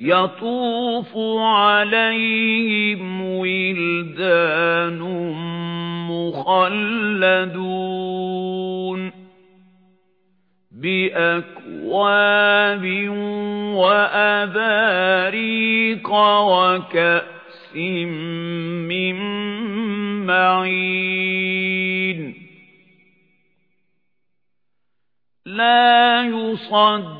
يَطُوفُ عَلَيْهِمْ وِلْدَانٌ مُخَلَّدُونَ بِأَكْوَابٍ وَأَبَارِيقَ وَكَأْسٍ مِّن مَّعِينٍ لَا يُصَدَّعُونَ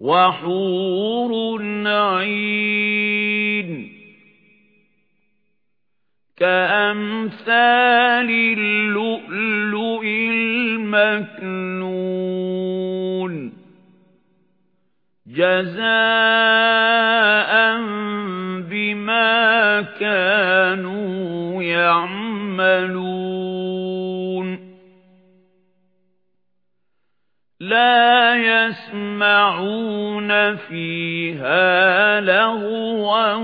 وَحُورٌ عِينٌ كَأَمْثَالِ اللُّؤْلُؤِ الْمَكْنُونِ جَزَاءً بِمَا كَانُوا يَعْمَلُونَ لَا يَسْمَعُونَ فِيهَا لَغْوًا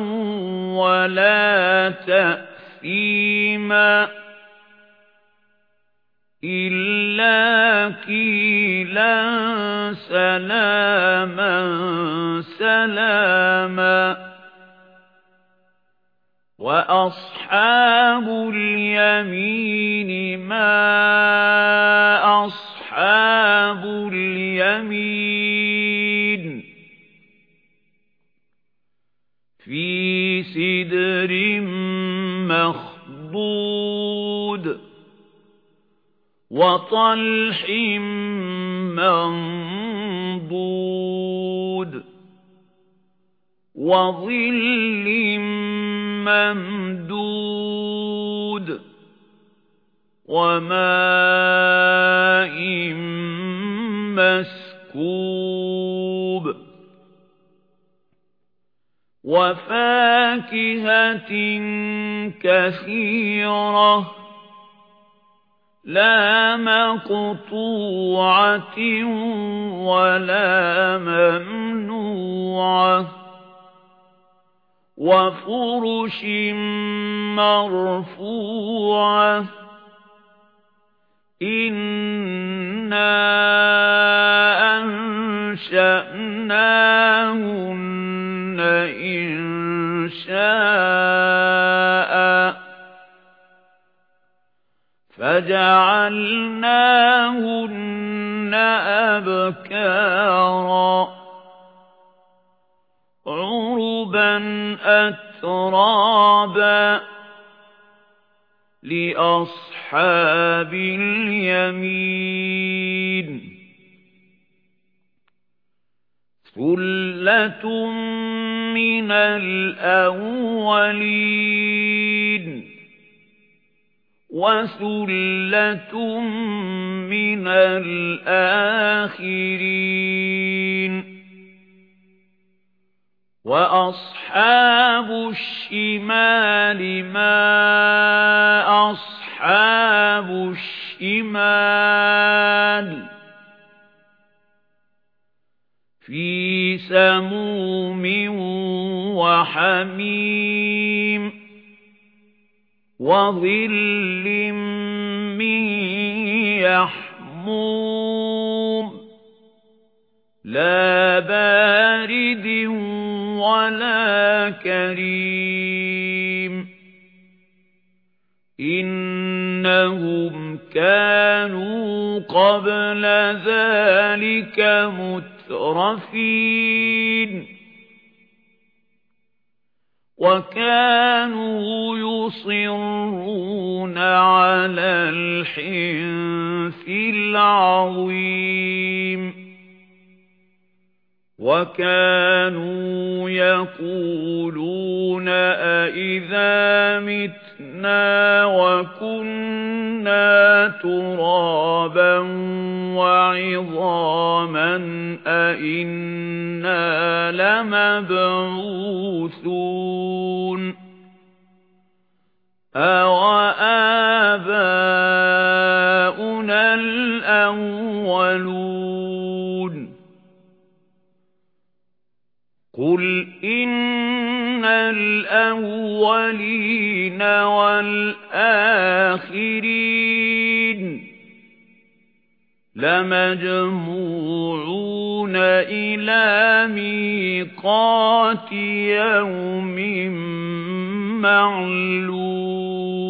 وَلَا تَأْثِيمًا إِلَّا قِيلًا سَلَامًا سَلَامًا وَأَصْحَابُ الْيَمِينِ مَا أَصْحَابُ الْيَمِينِ فِي سِدْرٍ مَّخْضُودٍ وَطَلْحٍ مَّنضُودٍ وَظِلٍّ مَّمْدُودٍ وَمَاءٍ مَّسْكُوبٍ وَفَاكِهَةٍ كَثِيرَةٍ لَّا مَقْطُوعَةٍ وَلَا مَمْنُوعَةٍ وَفُرُشٍ مَّرْفُوعَةٍ إِنَّا أَنشَأْنَاهُنَّ إِنشَاءً فَجَعَلْنَاهُنَّ أَبْكَارًا عُرُبًا أَتْرَابًا لِأَصْحَابِ الْيَمِينِ ثُلَّةٌ مِنَ الْأَوَّلِينَ وَثُلَّةٌ مِنَ الْآخِرِينَ وَأَصْحَابُ الشِّمَالِ مَا أَصْحَابُ الشِّمَالِ فِي سَمُومٍ وَحَمِيمٍ وَظِلٍّ مِّن يَحْمُومٍ لَا بَارِدٍ وَلَا كَرِيمٍ إِنَّهُمْ كَانُوا قَبْلَ ذَلِكَ مُتْرَفِينَ. وَكَانُوا يُصِرُّونَ عَلَى الْحِنثِ الْعَظِيمِ. وَكَانُوا يَقُولُونَ أَإِذَا مِتْنَا وَكُنَّا تُرَابًا وَعِظَامًا وَعِظَامًا أَإِنَّا لَمَبْعُوثُونَ أَوَآبَاؤُنَا الْأَوَّلُونَ قُلْ إِنَّ الْأَوَّلِينَ وَالْآخِرِينَ لَمَجْمُوعُونَ إِلَى مِيقَاتِ يَوْمٍ مَّعْلُومٍ.